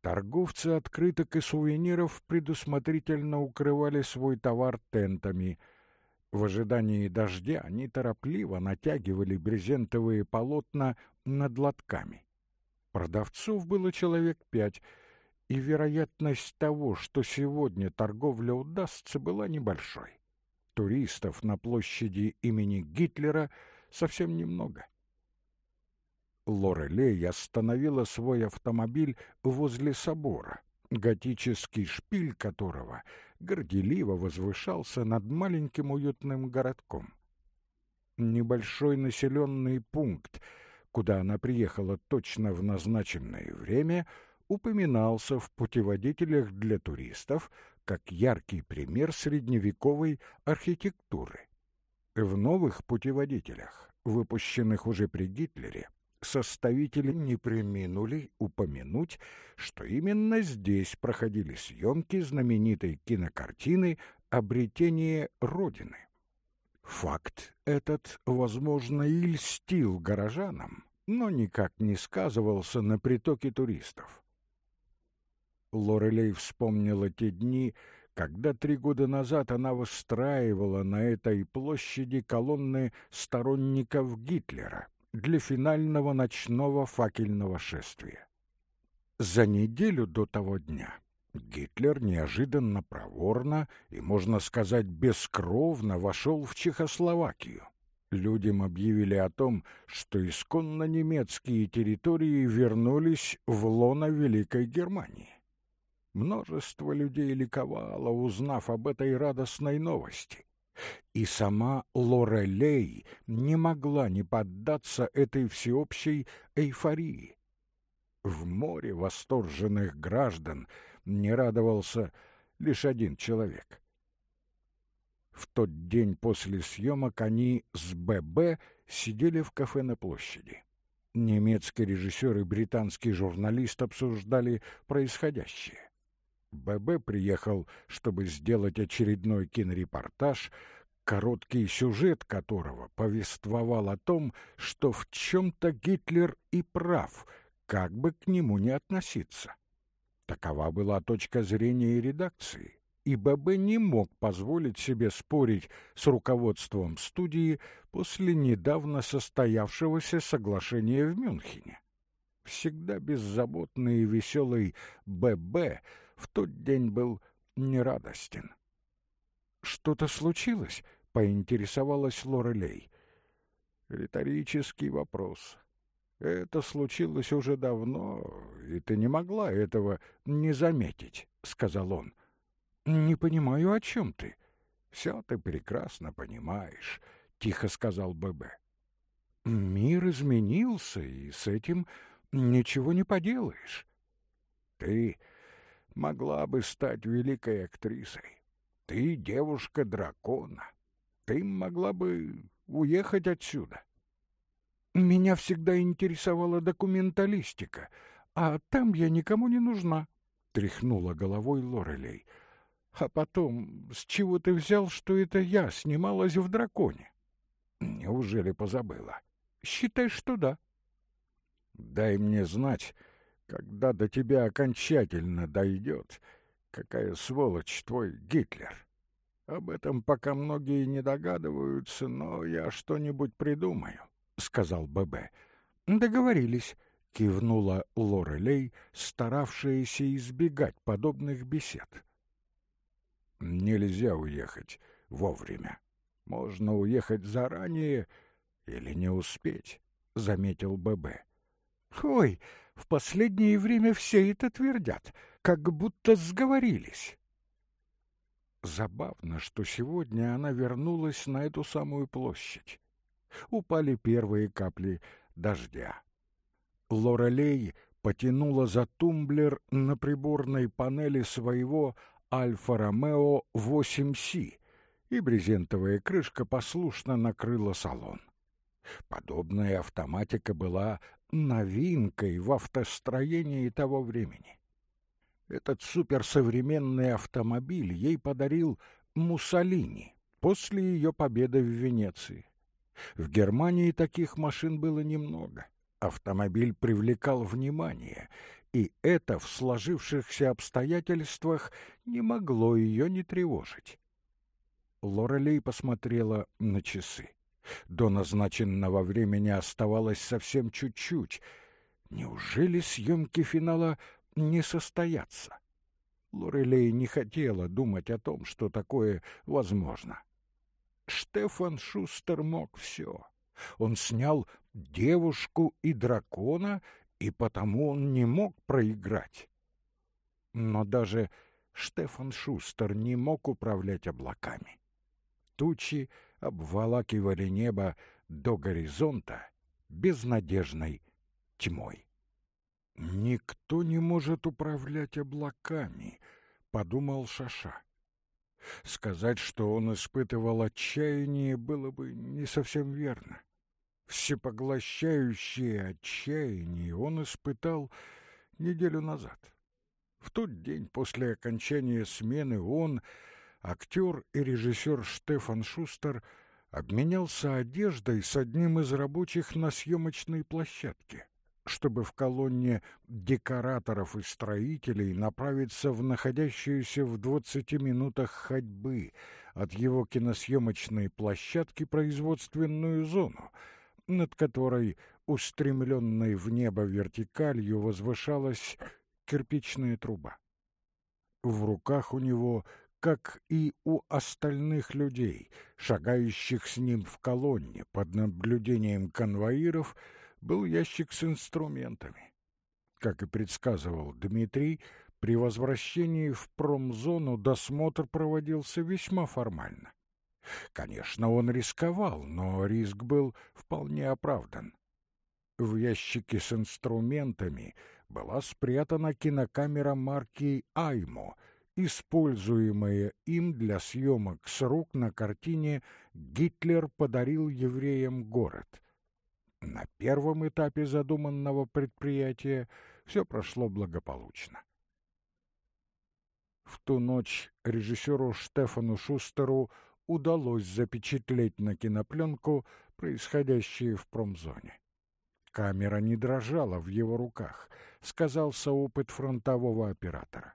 Торговцы открыток и сувениров предусмотрительно укрывали свой товар тентами. В ожидании дождя они торопливо натягивали брезентовые полотна над лотками. Продавцов было человек пять, и вероятность того, что сегодня торговля удастся, была небольшой. Туристов на площади имени Гитлера совсем немного. Лорелей остановила свой автомобиль возле собора, готический шпиль которого горделиво возвышался над маленьким уютным городком. Небольшой населенный пункт, куда она приехала точно в назначенное время, упоминался в путеводителях для туристов как яркий пример средневековой архитектуры. В новых путеводителях, выпущенных уже при Гитлере, составители не преминули упомянуть, что именно здесь проходили съемки знаменитой кинокартины «Обретение Родины». Факт этот, возможно, и льстил горожанам, но никак не сказывался на притоке туристов. Лорелей вспомнила те дни, когда три года назад она выстраивала на этой площади колонны сторонников Гитлера для финального ночного факельного шествия. За неделю до того дня Гитлер неожиданно проворно и, можно сказать, бескровно вошел в Чехословакию. Людям объявили о том, что исконно немецкие территории вернулись в лоно Великой Германии. Множество людей ликовало, узнав об этой радостной новости и сама Лорелей не могла не поддаться этой всеобщей эйфории. В море восторженных граждан не радовался лишь один человек. В тот день после съемок они с ББ сидели в кафе на площади. Немецкий режиссер и британский журналист обсуждали происходящее. ББ приехал, чтобы сделать очередной кинорепортаж, короткий сюжет которого повествовал о том, что в чем-то Гитлер и прав, как бы к нему ни относиться. Такова была точка зрения редакции, и ББ не мог позволить себе спорить с руководством студии после недавно состоявшегося соглашения в Мюнхене. Всегда беззаботный и веселый ББ — в тот день был нерадостен. «Что-то случилось?» — поинтересовалась Лорелей. «Риторический вопрос. Это случилось уже давно, и ты не могла этого не заметить», — сказал он. «Не понимаю, о чем ты?» «Все ты прекрасно понимаешь», — тихо сказал ББ. «Мир изменился, и с этим ничего не поделаешь. Ты могла бы стать великой актрисой. Ты девушка дракона. Ты могла бы уехать отсюда. Меня всегда интересовала документалистика, а там я никому не нужна, — тряхнула головой Лорелей. А потом, с чего ты взял, что это я снималась в драконе? Неужели позабыла? Считай, что да. Дай мне знать, когда до тебя окончательно дойдет, какая сволочь твой Гитлер. Об этом пока многие не догадываются, но я что-нибудь придумаю, — сказал ББ. Договорились, — кивнула Лорелей, старавшаяся избегать подобных бесед. Нельзя уехать вовремя. Можно уехать заранее или не успеть, — заметил ББ. — Ой, в последнее время все это твердят, как будто сговорились. Забавно, что сегодня она вернулась на эту самую площадь. Упали первые капли дождя. Лорелей потянула за тумблер на приборной панели своего Альфа-Ромео 8Си, и брезентовая крышка послушно накрыла салон. Подобная автоматика была новинкой в автостроении того времени. Этот суперсовременный автомобиль ей подарил Муссолини после ее победы в Венеции. В Германии таких машин было немного. Автомобиль привлекал внимание, и это в сложившихся обстоятельствах не могло ее не тревожить. Лорелей посмотрела на часы. До назначенного времени оставалось совсем чуть-чуть. Неужели съемки финала не состоятся? Лорелей не хотела думать о том, что такое возможно. Штефан Шустер мог все. Он снял девушку и дракона, и потому он не мог проиграть. Но даже Штефан Шустер не мог управлять облаками. Тучи обволакивали небо до горизонта безнадежной тьмой. «Никто не может управлять облаками», — подумал Шаша. Сказать, что он испытывал отчаяние, было бы не совсем верно. Всепоглощающее отчаяние он испытал неделю назад. В тот день после окончания смены он, актер и режиссер Штефан Шустер, обменялся одеждой с одним из рабочих на съемочной площадке чтобы в колонне декораторов и строителей направиться в находящуюся в двадцати минутах ходьбы от его киносъемочной площадки производственную зону, над которой, устремленной в небо вертикалью, возвышалась кирпичная труба. В руках у него, как и у остальных людей, шагающих с ним в колонне под наблюдением конвоиров, был ящик с инструментами. Как и предсказывал Дмитрий, при возвращении в промзону досмотр проводился весьма формально. Конечно, он рисковал, но риск был вполне оправдан. В ящике с инструментами была спрятана кинокамера марки «Аймо», используемая им для съемок с рук на картине «Гитлер подарил евреям город», на первом этапе задуманного предприятия все прошло благополучно. В ту ночь режиссеру Штефану Шустеру удалось запечатлеть на кинопленку происходящее в промзоне. Камера не дрожала в его руках, сказался опыт фронтового оператора.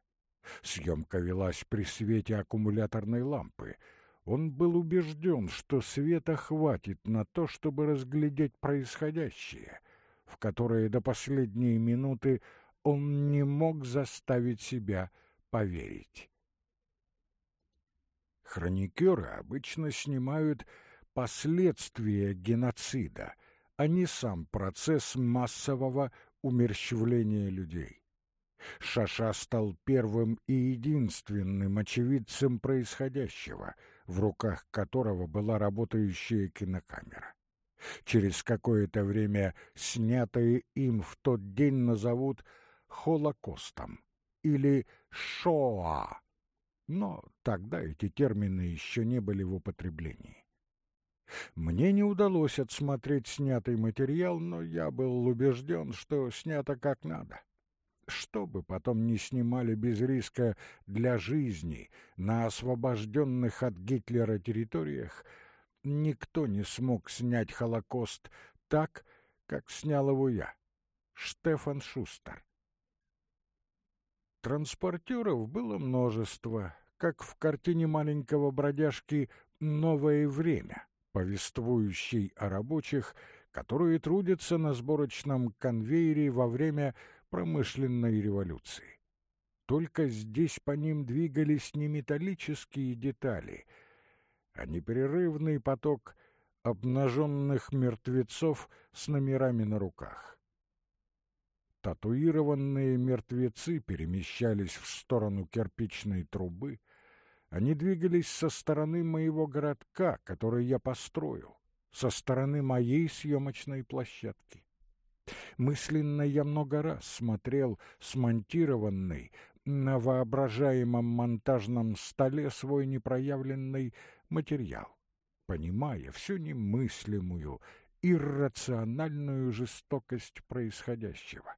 Съемка велась при свете аккумуляторной лампы — он был убежден, что света хватит на то, чтобы разглядеть происходящее, в которое до последней минуты он не мог заставить себя поверить. Хроникеры обычно снимают последствия геноцида, а не сам процесс массового умерщвления людей. Шаша стал первым и единственным очевидцем происходящего — в руках которого была работающая кинокамера. Через какое-то время снятые им в тот день назовут Холокостом или Шоа, но тогда эти термины еще не были в употреблении. Мне не удалось отсмотреть снятый материал, но я был убежден, что снято как надо что бы потом ни снимали без риска для жизни на освобожденных от Гитлера территориях, никто не смог снять Холокост так, как снял его я, Штефан Шустер. Транспортеров было множество, как в картине маленького бродяжки «Новое время», повествующей о рабочих, которые трудятся на сборочном конвейере во время промышленной революции. Только здесь по ним двигались не металлические детали, а непрерывный поток обнаженных мертвецов с номерами на руках. Татуированные мертвецы перемещались в сторону кирпичной трубы, они двигались со стороны моего городка, который я построил, со стороны моей съемочной площадки. Мысленно я много раз смотрел смонтированный на воображаемом монтажном столе свой непроявленный материал, понимая всю немыслимую, иррациональную жестокость происходящего.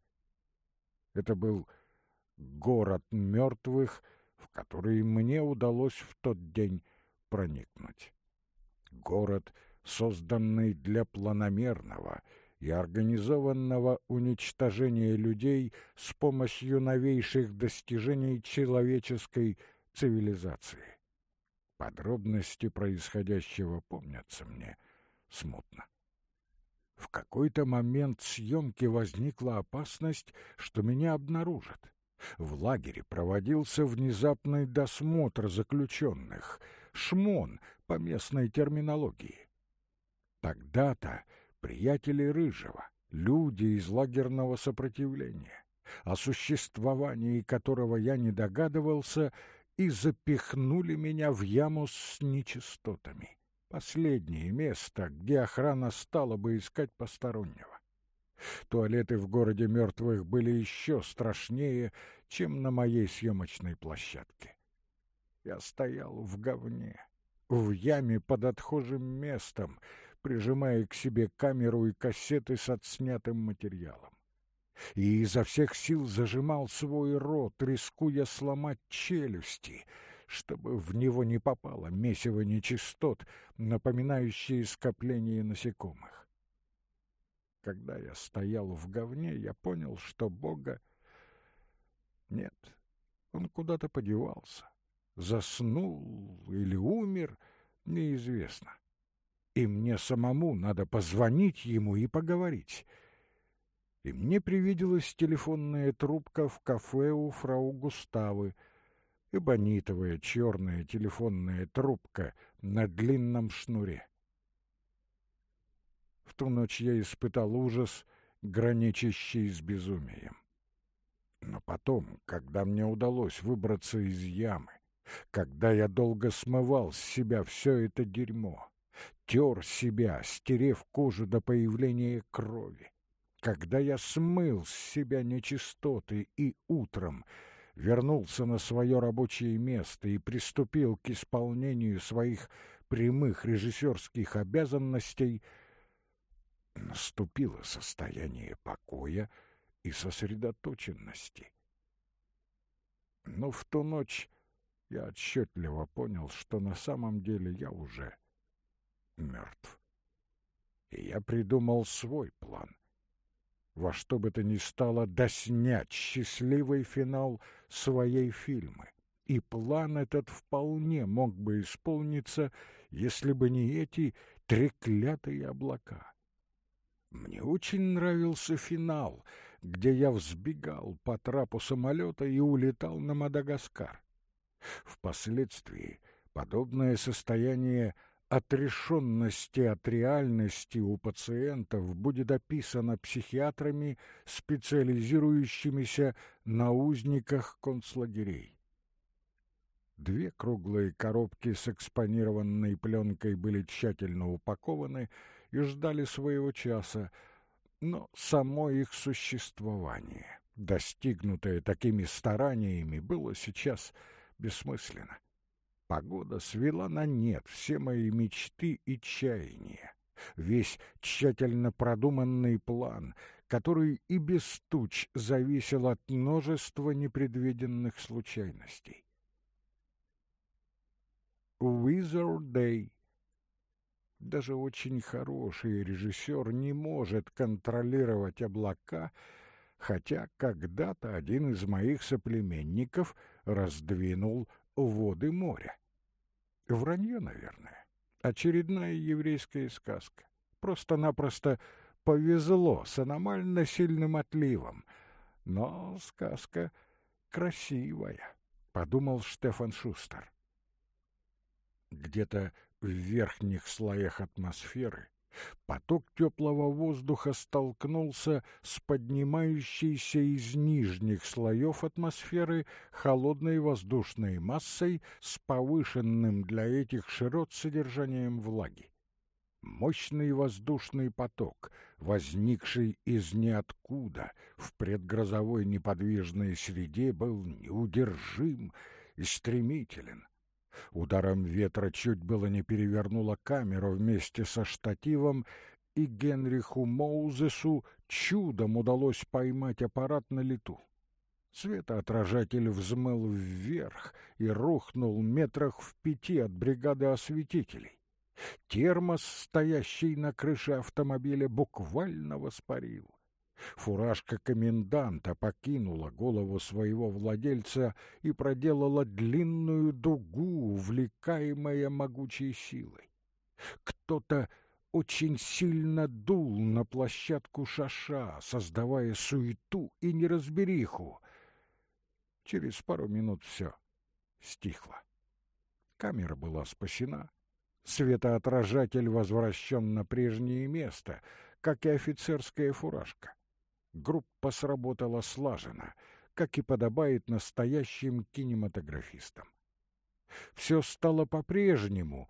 Это был город мертвых, в который мне удалось в тот день проникнуть. Город, созданный для планомерного — и организованного уничтожения людей с помощью новейших достижений человеческой цивилизации. Подробности происходящего помнятся мне смутно. В какой-то момент съемки возникла опасность, что меня обнаружат. В лагере проводился внезапный досмотр заключенных, шмон по местной терминологии. Тогда-то приятели Рыжего, люди из лагерного сопротивления, о существовании которого я не догадывался, и запихнули меня в яму с нечистотами. Последнее место, где охрана стала бы искать постороннего. Туалеты в городе мертвых были еще страшнее, чем на моей съемочной площадке. Я стоял в говне, в яме под отхожим местом, прижимая к себе камеру и кассеты с отснятым материалом. И изо всех сил зажимал свой рот, рискуя сломать челюсти, чтобы в него не попало месиво нечистот, напоминающие скопление насекомых. Когда я стоял в говне, я понял, что Бога нет, он куда-то подевался. Заснул или умер, неизвестно. И мне самому надо позвонить ему и поговорить. И мне привиделась телефонная трубка в кафе у фрау Густавы, эбонитовая черная телефонная трубка на длинном шнуре. В ту ночь я испытал ужас, граничащий с безумием. Но потом, когда мне удалось выбраться из ямы, когда я долго смывал с себя все это дерьмо, тер себя, стерев кожу до появления крови, когда я смыл с себя нечистоты и утром вернулся на свое рабочее место и приступил к исполнению своих прямых режиссерских обязанностей, наступило состояние покоя и сосредоточенности. Но в ту ночь я отчетливо понял, что на самом деле я уже мертв. И я придумал свой план. Во что бы то ни стало доснять счастливый финал своей фильмы. И план этот вполне мог бы исполниться, если бы не эти треклятые облака. Мне очень нравился финал, где я взбегал по трапу самолета и улетал на Мадагаскар. Впоследствии подобное состояние отрешенности от реальности у пациентов будет описано психиатрами, специализирующимися на узниках концлагерей. Две круглые коробки с экспонированной пленкой были тщательно упакованы и ждали своего часа, но само их существование, достигнутое такими стараниями, было сейчас бессмысленно. Погода свела на нет все мои мечты и чаяния, весь тщательно продуманный план, который и без туч зависел от множества непредвиденных случайностей. Wizard Day даже очень хороший режиссер не может контролировать облака, хотя когда-то один из моих соплеменников раздвинул воды моря. Вранье, наверное. Очередная еврейская сказка. Просто-напросто повезло с аномально сильным отливом. Но сказка красивая, — подумал Штефан Шустер. Где-то в верхних слоях атмосферы поток теплого воздуха столкнулся с поднимающейся из нижних слоев атмосферы холодной воздушной массой с повышенным для этих широт содержанием влаги. Мощный воздушный поток, возникший из ниоткуда в предгрозовой неподвижной среде, был неудержим и стремителен — Ударом ветра чуть было не перевернула камеру вместе со штативом, и Генриху Моузесу чудом удалось поймать аппарат на лету. Светоотражатель взмыл вверх и рухнул метрах в пяти от бригады осветителей. Термос, стоящий на крыше автомобиля, буквально воспарил. Фуражка коменданта покинула голову своего владельца и проделала длинную дугу, увлекаемая могучей силой. Кто-то очень сильно дул на площадку шаша, создавая суету и неразбериху. Через пару минут все стихло. Камера была спасена. Светоотражатель возвращен на прежнее место, как и офицерская фуражка. Группа сработала слаженно, как и подобает настоящим кинематографистам. Все стало по-прежнему,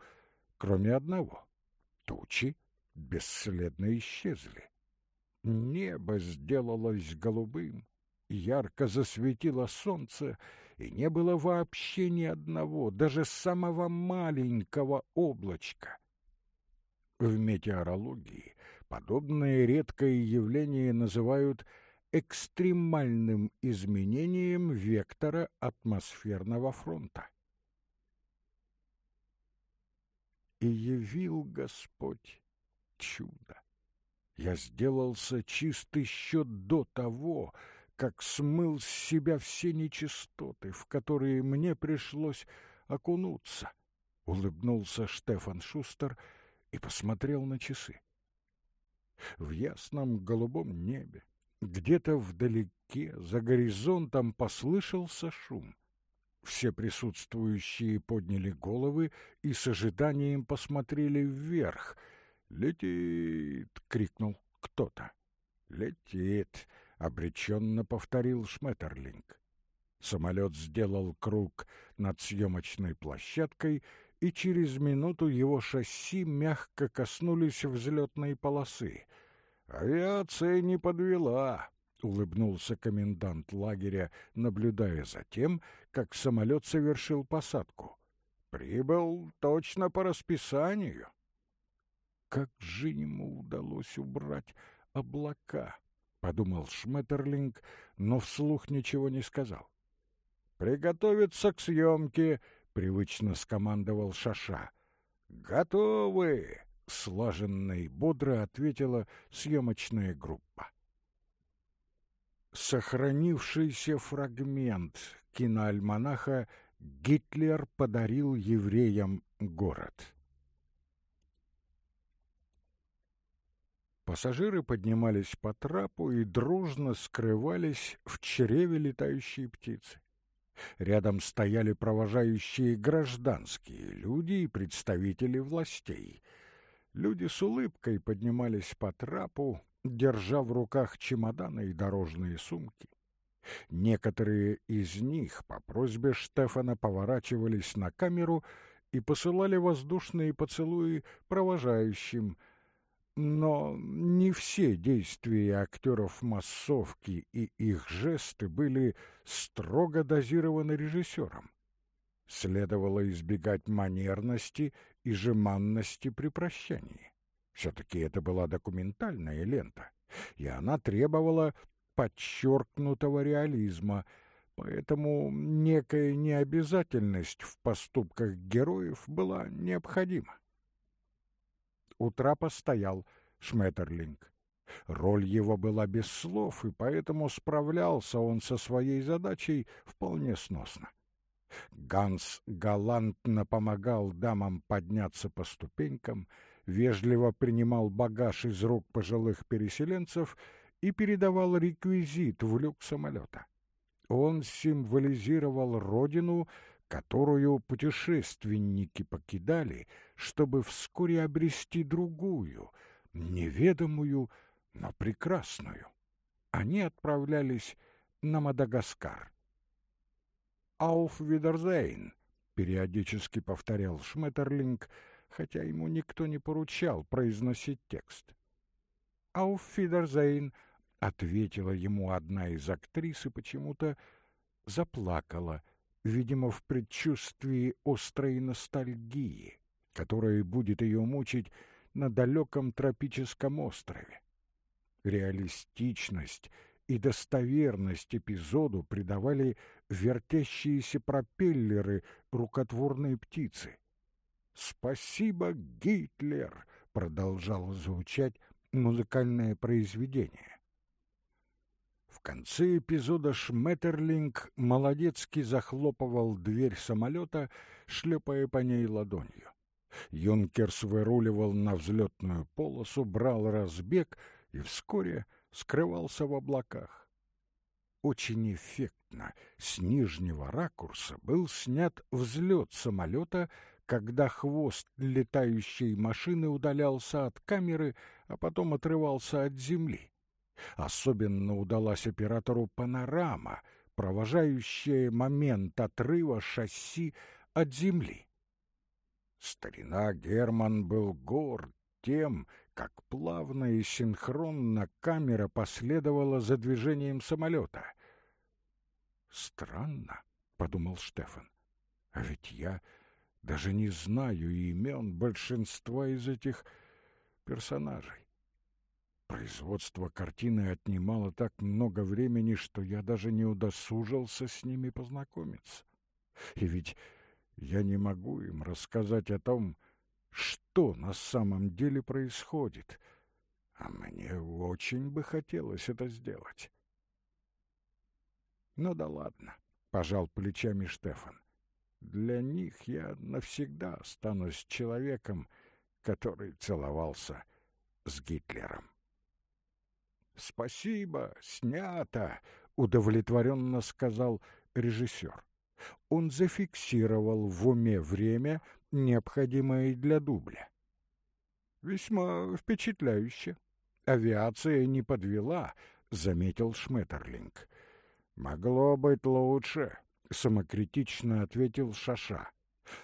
кроме одного. Тучи бесследно исчезли. Небо сделалось голубым, ярко засветило солнце, и не было вообще ни одного, даже самого маленького облачка. В метеорологии подобное редкое явление называют экстремальным изменением вектора атмосферного фронта. И явил Господь чудо. Я сделался чист еще до того, как смыл с себя все нечистоты, в которые мне пришлось окунуться. Улыбнулся Штефан Шустер и посмотрел на часы. В ясном голубом небе, где-то вдалеке, за горизонтом послышался шум. Все присутствующие подняли головы и с ожиданием посмотрели вверх. «Летит!» — крикнул кто-то. «Летит!» — обреченно повторил Шметерлинг. Самолет сделал круг над съемочной площадкой, и через минуту его шасси мягко коснулись взлетной полосы. «Авиация не подвела», — улыбнулся комендант лагеря, наблюдая за тем, как самолет совершил посадку. «Прибыл точно по расписанию». Как же ему удалось убрать облака? подумал Шметерлинг, но вслух ничего не сказал. Приготовиться к съемке, привычно скомандовал Шаша. Готовы, слаженно и бодро ответила съемочная группа. Сохранившийся фрагмент киноальманаха Гитлер подарил евреям город. Пассажиры поднимались по трапу и дружно скрывались в чреве летающей птицы. Рядом стояли провожающие гражданские люди и представители властей. Люди с улыбкой поднимались по трапу, держа в руках чемоданы и дорожные сумки. Некоторые из них по просьбе Штефана поворачивались на камеру и посылали воздушные поцелуи провожающим – но не все действия актеров массовки и их жесты были строго дозированы режиссером. Следовало избегать манерности и жеманности при прощании. Все-таки это была документальная лента, и она требовала подчеркнутого реализма, поэтому некая необязательность в поступках героев была необходима у трапа стоял Шметерлинг. Роль его была без слов, и поэтому справлялся он со своей задачей вполне сносно. Ганс галантно помогал дамам подняться по ступенькам, вежливо принимал багаж из рук пожилых переселенцев и передавал реквизит в люк самолета. Он символизировал родину которую путешественники покидали, чтобы вскоре обрести другую, неведомую, но прекрасную. Они отправлялись на Мадагаскар. «Ауф Видерзейн», — периодически повторял Шметерлинг, хотя ему никто не поручал произносить текст. «Ауф Видерзейн», — ответила ему одна из актрис и почему-то заплакала — видимо, в предчувствии острой ностальгии, которая будет ее мучить на далеком тропическом острове. Реалистичность и достоверность эпизоду придавали вертящиеся пропеллеры рукотворной птицы. «Спасибо, Гитлер!» — продолжало звучать музыкальное произведение. В конце эпизода Шметерлинг молодецки захлопывал дверь самолета, шлепая по ней ладонью. Юнкерс выруливал на взлетную полосу, брал разбег и вскоре скрывался в облаках. Очень эффектно с нижнего ракурса был снят взлет самолета, когда хвост летающей машины удалялся от камеры, а потом отрывался от земли. Особенно удалась оператору панорама, провожающая момент отрыва шасси от земли. Старина Герман был горд тем, как плавно и синхронно камера последовала за движением самолета. «Странно», — подумал Штефан, — «а ведь я даже не знаю имен большинства из этих персонажей. Производство картины отнимало так много времени, что я даже не удосужился с ними познакомиться. И ведь я не могу им рассказать о том, что на самом деле происходит, а мне очень бы хотелось это сделать. Ну да ладно, пожал плечами Штефан. Для них я навсегда останусь человеком, который целовался с Гитлером. «Спасибо, снято!» — удовлетворенно сказал режиссер. Он зафиксировал в уме время, необходимое для дубля. «Весьма впечатляюще. Авиация не подвела», — заметил Шметерлинг. «Могло быть лучше», — самокритично ответил Шаша.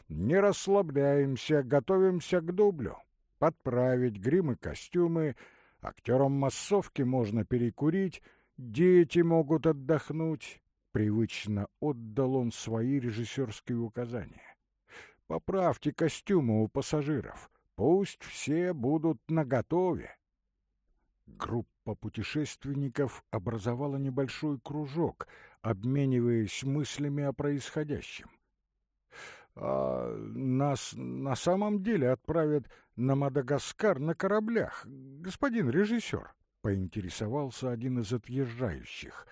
«Не расслабляемся, готовимся к дублю. Подправить грим и костюмы. Актерам массовки можно перекурить, дети могут отдохнуть». Привычно отдал он свои режиссерские указания. «Поправьте костюмы у пассажиров. Пусть все будут наготове». Группа путешественников образовала небольшой кружок, обмениваясь мыслями о происходящем. «А нас на самом деле отправят на Мадагаскар на кораблях, господин режиссер?» — поинтересовался один из отъезжающих.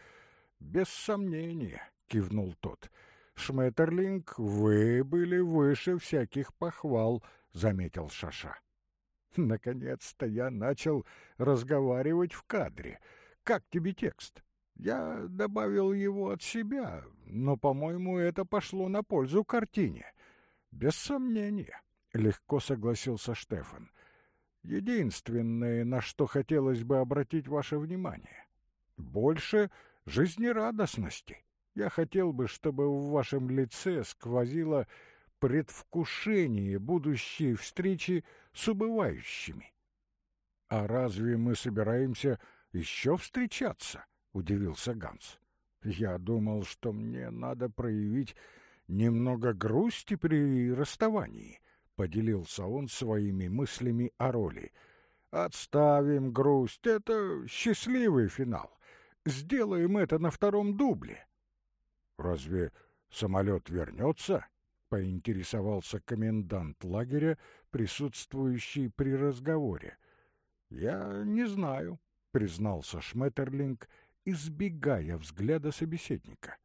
«Без сомнения», — кивнул тот. «Шметерлинг, вы были выше всяких похвал», — заметил Шаша. «Наконец-то я начал разговаривать в кадре. Как тебе текст?» Я добавил его от себя, но, по-моему, это пошло на пользу картине. Без сомнения, легко согласился Штефан. Единственное, на что хотелось бы обратить ваше внимание, больше жизнерадостности. Я хотел бы, чтобы в вашем лице сквозило предвкушение будущей встречи с убывающими. А разве мы собираемся еще встречаться? — удивился Ганс. «Я думал, что мне надо проявить немного грусти при расставании», — поделился он своими мыслями о роли. «Отставим грусть, это счастливый финал. Сделаем это на втором дубле». «Разве самолет вернется?» — поинтересовался комендант лагеря, присутствующий при разговоре. «Я не знаю», — признался Шметерлинг, избегая взгляда собеседника.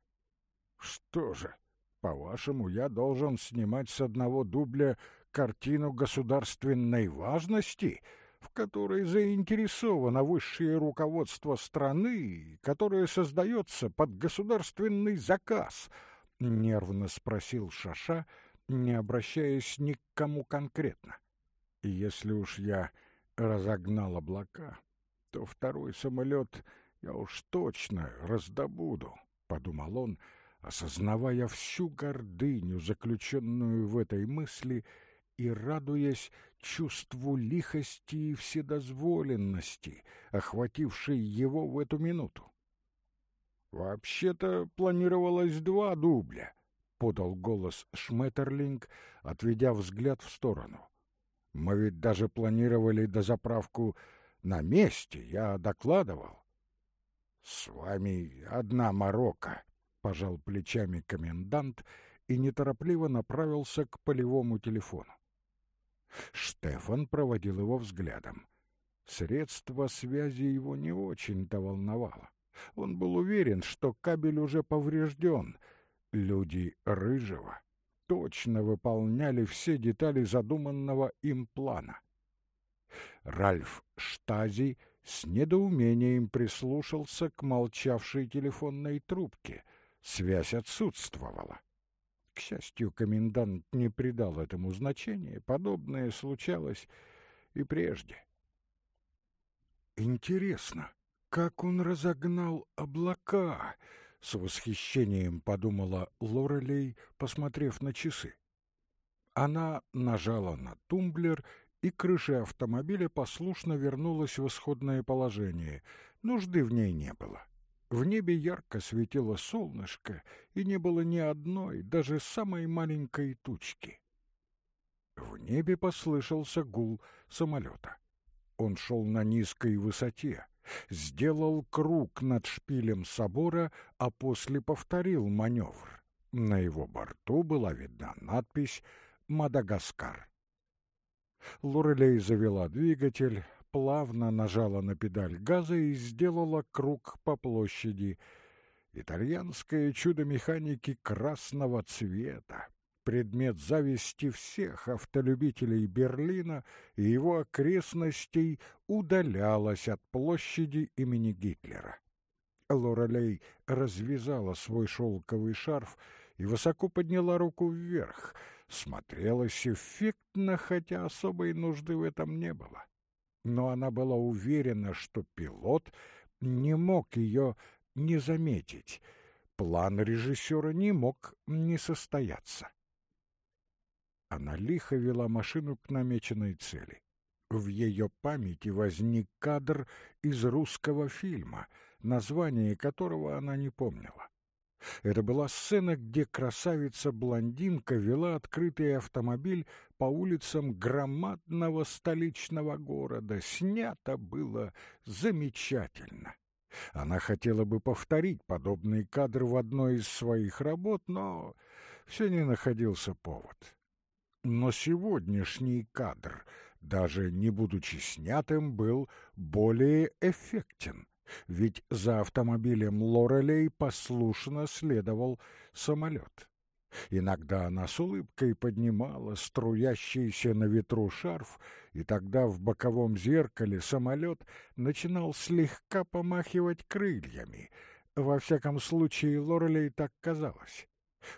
«Что же, по-вашему, я должен снимать с одного дубля картину государственной важности, в которой заинтересовано высшее руководство страны, которое создается под государственный заказ?» — нервно спросил Шаша, не обращаясь ни к кому конкретно. «И если уж я разогнал облака, то второй самолет я уж точно раздобуду, — подумал он, осознавая всю гордыню, заключенную в этой мысли, и радуясь чувству лихости и вседозволенности, охватившей его в эту минуту. «Вообще-то планировалось два дубля», — подал голос Шметерлинг, отведя взгляд в сторону. «Мы ведь даже планировали дозаправку на месте, я докладывал. «С вами одна морока», — пожал плечами комендант и неторопливо направился к полевому телефону. Штефан проводил его взглядом. Средство связи его не очень-то волновало. Он был уверен, что кабель уже поврежден. Люди Рыжего точно выполняли все детали задуманного им плана. Ральф Штази с недоумением прислушался к молчавшей телефонной трубке. Связь отсутствовала. К счастью, комендант не придал этому значения, подобное случалось и прежде. Интересно, как он разогнал облака? С восхищением подумала Лорелей, посмотрев на часы. Она нажала на тумблер, и крыша автомобиля послушно вернулась в исходное положение. Нужды в ней не было. В небе ярко светило солнышко, и не было ни одной, даже самой маленькой тучки. В небе послышался гул самолета. Он шел на низкой высоте, сделал круг над шпилем собора, а после повторил маневр. На его борту была видна надпись «Мадагаскар». Лорелей завела двигатель, плавно нажала на педаль газа и сделала круг по площади. Итальянское чудо механики красного цвета, предмет зависти всех автолюбителей Берлина и его окрестностей, удалялась от площади имени Гитлера. Лорелей развязала свой шелковый шарф и высоко подняла руку вверх. Смотрелась эффектно, хотя особой нужды в этом не было но она была уверена, что пилот не мог ее не заметить. План режиссера не мог не состояться. Она лихо вела машину к намеченной цели. В ее памяти возник кадр из русского фильма, название которого она не помнила. Это была сцена, где красавица-блондинка вела открытый автомобиль по улицам громадного столичного города. Снято было замечательно. Она хотела бы повторить подобный кадр в одной из своих работ, но все не находился повод. Но сегодняшний кадр, даже не будучи снятым, был более эффектен ведь за автомобилем Лорелей послушно следовал самолет. Иногда она с улыбкой поднимала струящийся на ветру шарф, и тогда в боковом зеркале самолет начинал слегка помахивать крыльями. Во всяком случае, Лорелей так казалось.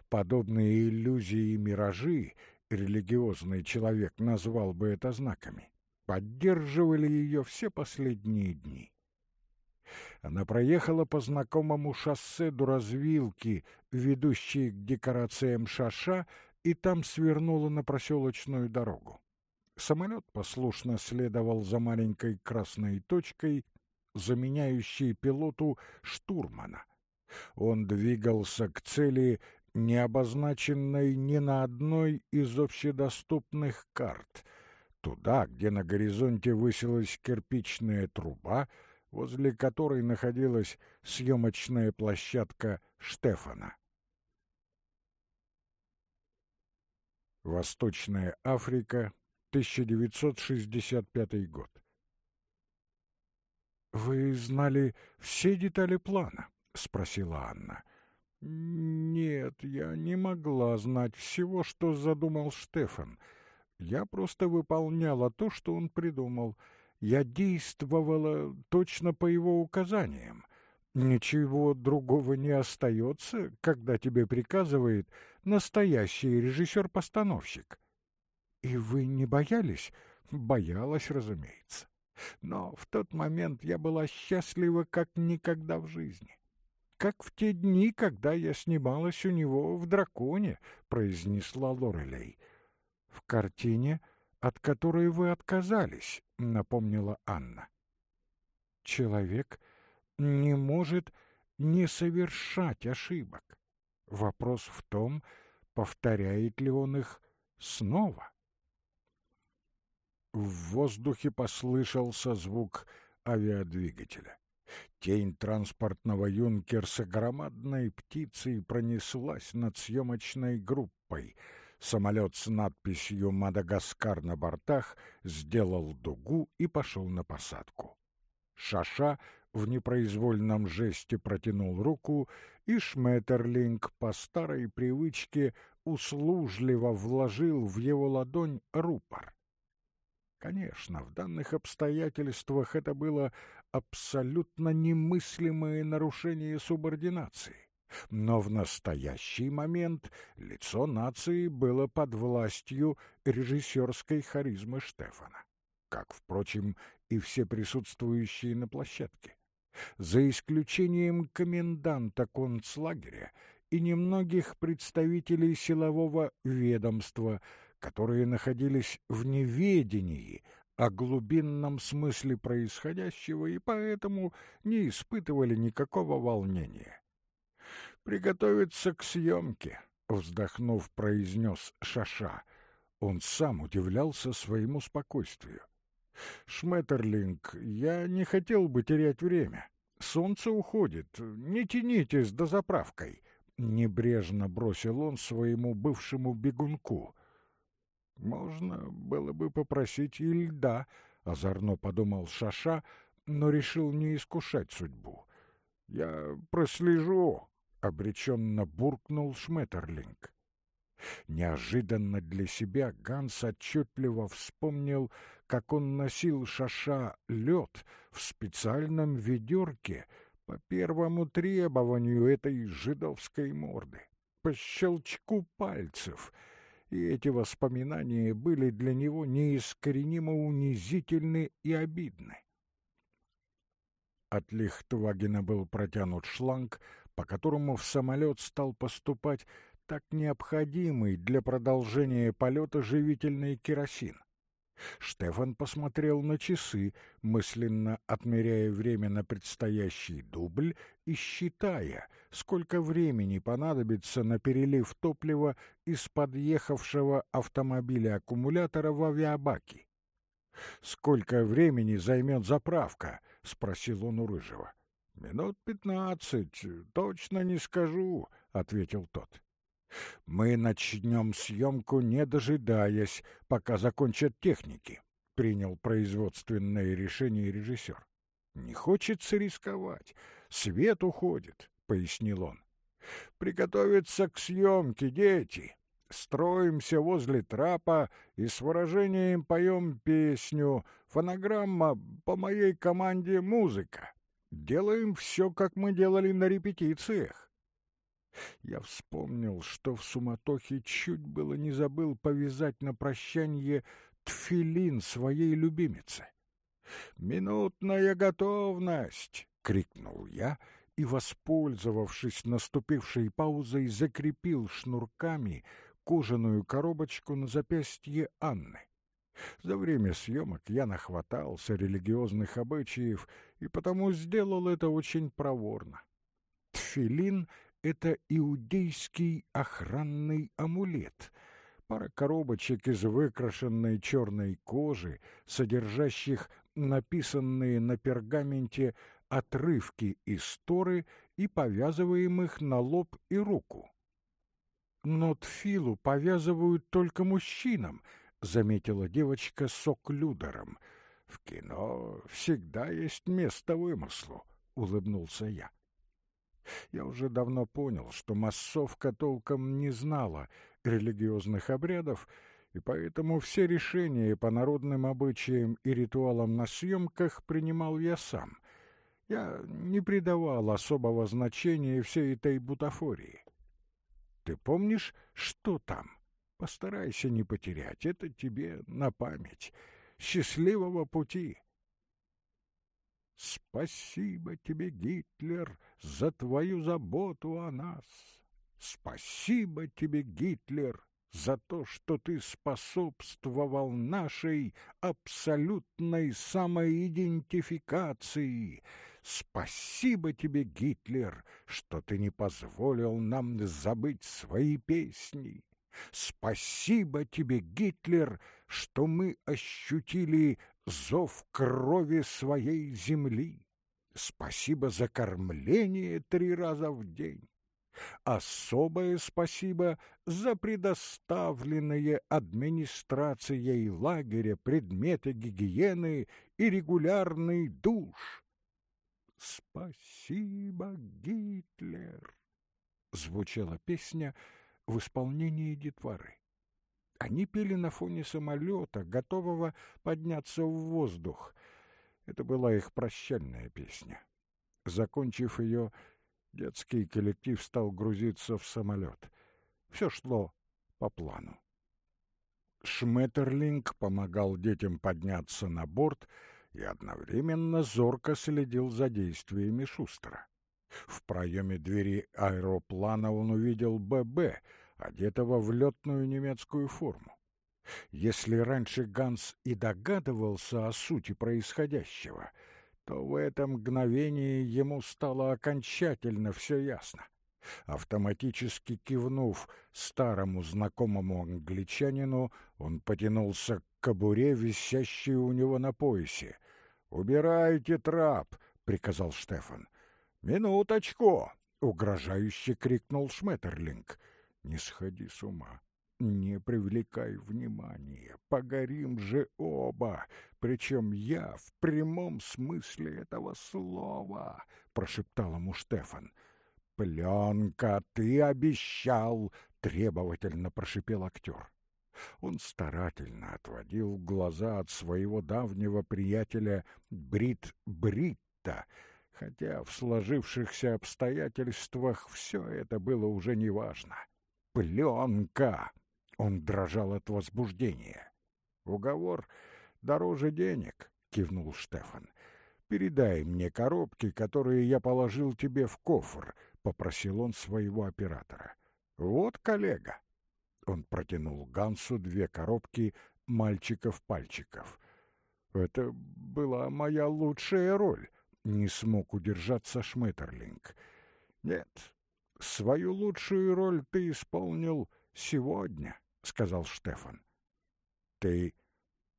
Подобные иллюзии и миражи, религиозный человек назвал бы это знаками, поддерживали ее все последние дни. Она проехала по знакомому шоссе до развилки, ведущей к декорациям шаша, и там свернула на проселочную дорогу. Самолет послушно следовал за маленькой красной точкой, заменяющей пилоту штурмана. Он двигался к цели, не обозначенной ни на одной из общедоступных карт, туда, где на горизонте высилась кирпичная труба — возле которой находилась съемочная площадка Штефана. Восточная Африка, 1965 год. «Вы знали все детали плана?» — спросила Анна. «Нет, я не могла знать всего, что задумал Штефан. Я просто выполняла то, что он придумал я действовала точно по его указаниям. Ничего другого не остается, когда тебе приказывает настоящий режиссер-постановщик. И вы не боялись? Боялась, разумеется. Но в тот момент я была счастлива как никогда в жизни. Как в те дни, когда я снималась у него в «Драконе», — произнесла Лорелей. В картине — от которой вы отказались, — напомнила Анна. Человек не может не совершать ошибок. Вопрос в том, повторяет ли он их снова. В воздухе послышался звук авиадвигателя. Тень транспортного юнкерса громадной птицей пронеслась над съемочной группой — Самолет с надписью «Мадагаскар» на бортах сделал дугу и пошел на посадку. Шаша в непроизвольном жесте протянул руку, и Шметерлинг по старой привычке услужливо вложил в его ладонь рупор. Конечно, в данных обстоятельствах это было абсолютно немыслимое нарушение субординации. Но в настоящий момент лицо нации было под властью режиссерской харизмы Штефана, как, впрочем, и все присутствующие на площадке. За исключением коменданта концлагеря и немногих представителей силового ведомства, которые находились в неведении о глубинном смысле происходящего и поэтому не испытывали никакого волнения. «Приготовиться к съемке», — вздохнув, произнес Шаша. Он сам удивлялся своему спокойствию. «Шметерлинг, я не хотел бы терять время. Солнце уходит. Не тянитесь до заправкой», — небрежно бросил он своему бывшему бегунку. «Можно было бы попросить и льда», — озорно подумал Шаша, но решил не искушать судьбу. «Я прослежу», — обреченно буркнул Шметерлинг. Неожиданно для себя Ганс отчетливо вспомнил, как он носил шаша лед в специальном ведерке по первому требованию этой жидовской морды, по щелчку пальцев, и эти воспоминания были для него неискоренимо унизительны и обидны. От Лихтвагена был протянут шланг, по которому в самолет стал поступать так необходимый для продолжения полета живительный керосин. Штефан посмотрел на часы, мысленно отмеряя время на предстоящий дубль и считая, сколько времени понадобится на перелив топлива из подъехавшего автомобиля аккумулятора в авиабаке. «Сколько времени займет заправка?» — спросил он у Рыжего. «Минут пятнадцать, точно не скажу», — ответил тот. «Мы начнем съемку, не дожидаясь, пока закончат техники», — принял производственное решение режиссер. «Не хочется рисковать. Свет уходит», — пояснил он. «Приготовиться к съемке, дети. Строимся возле трапа и с выражением поем песню. Фонограмма по моей команде музыка. Делаем все, как мы делали на репетициях. Я вспомнил, что в суматохе чуть было не забыл повязать на прощанье тфилин своей любимице. «Минутная готовность!» — крикнул я и, воспользовавшись наступившей паузой, закрепил шнурками кожаную коробочку на запястье Анны. За время съемок я нахватался религиозных обычаев и потому сделал это очень проворно. Тфилин — это иудейский охранный амулет, пара коробочек из выкрашенной черной кожи, содержащих написанные на пергаменте отрывки из Торы и повязываемых на лоб и руку. Но тфилу повязывают только мужчинам —— заметила девочка с оклюдером. — В кино всегда есть место вымыслу, — улыбнулся я. Я уже давно понял, что массовка толком не знала религиозных обрядов, и поэтому все решения по народным обычаям и ритуалам на съемках принимал я сам. Я не придавал особого значения всей этой бутафории. Ты помнишь, что там? Постарайся не потерять, это тебе на память. Счастливого пути! Спасибо тебе, Гитлер, за твою заботу о нас. Спасибо тебе, Гитлер, за то, что ты способствовал нашей абсолютной самоидентификации. Спасибо тебе, Гитлер, что ты не позволил нам забыть свои песни. Спасибо тебе, Гитлер, что мы ощутили зов крови своей земли. Спасибо за кормление три раза в день. Особое спасибо за предоставленные администрацией лагеря предметы гигиены и регулярный душ. «Спасибо, Гитлер!» — звучала песня в исполнении детворы. Они пели на фоне самолета, готового подняться в воздух. Это была их прощальная песня. Закончив ее, детский коллектив стал грузиться в самолет. Все шло по плану. Шметерлинг помогал детям подняться на борт и одновременно зорко следил за действиями Шустера. В проеме двери аэроплана он увидел ББ, одетого в летную немецкую форму. Если раньше Ганс и догадывался о сути происходящего, то в это мгновение ему стало окончательно все ясно. Автоматически кивнув старому знакомому англичанину, он потянулся к кобуре, висящей у него на поясе. «Убирайте трап!» — приказал Штефан. «Минуточку!» — угрожающе крикнул Шметерлинг. «Не сходи с ума, не привлекай внимания, погорим же оба, причем я в прямом смысле этого слова!» — прошептал ему Штефан. «Пленка, ты обещал!» — требовательно прошипел актер. Он старательно отводил глаза от своего давнего приятеля Брит Бритта, хотя в сложившихся обстоятельствах все это было уже неважно. «Пленка!» — он дрожал от возбуждения. «Уговор дороже денег», — кивнул Штефан. «Передай мне коробки, которые я положил тебе в кофр», — попросил он своего оператора. «Вот, коллега». Он протянул Гансу две коробки мальчиков-пальчиков. «Это была моя лучшая роль», — не смог удержаться Шметерлинг. «Нет, свою лучшую роль ты исполнил сегодня», — сказал Штефан. «Ты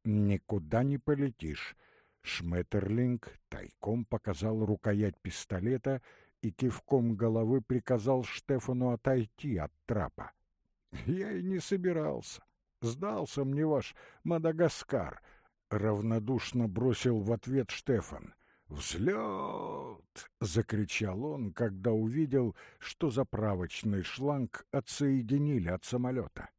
никуда не полетишь». Шметерлинг тайком показал рукоять пистолета и кивком головы приказал Штефану отойти от трапа. Я и не собирался. Сдался мне ваш Мадагаскар, — равнодушно бросил в ответ Штефан. «Взлет!» — закричал он, когда увидел, что заправочный шланг отсоединили от самолета.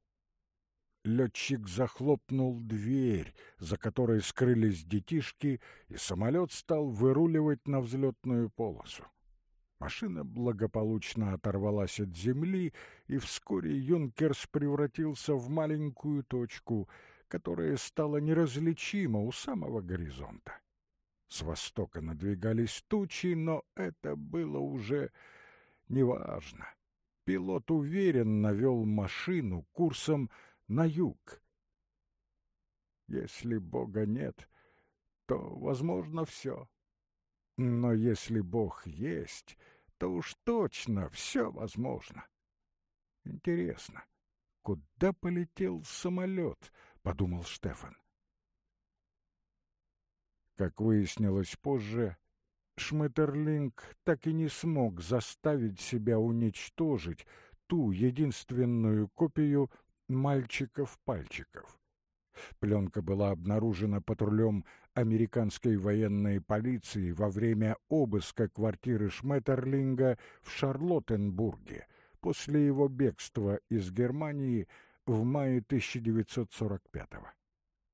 Летчик захлопнул дверь, за которой скрылись детишки, и самолет стал выруливать на взлетную полосу. Машина благополучно оторвалась от земли, и вскоре Юнкерс превратился в маленькую точку, которая стала неразличима у самого горизонта. С востока надвигались тучи, но это было уже неважно. Пилот уверенно вел машину курсом на юг. Если Бога нет, то возможно все. Но если Бог есть, то уж точно все возможно. Интересно, куда полетел самолет, подумал Штефан. Как выяснилось позже, Шметерлинг так и не смог заставить себя уничтожить ту единственную копию мальчиков-пальчиков. Пленка была обнаружена патрулем американской военной полиции во время обыска квартиры Шметерлинга в Шарлоттенбурге после его бегства из Германии в мае 1945-го.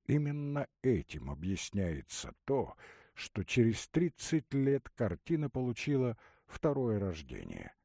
Именно этим объясняется то, что через 30 лет картина получила второе рождение –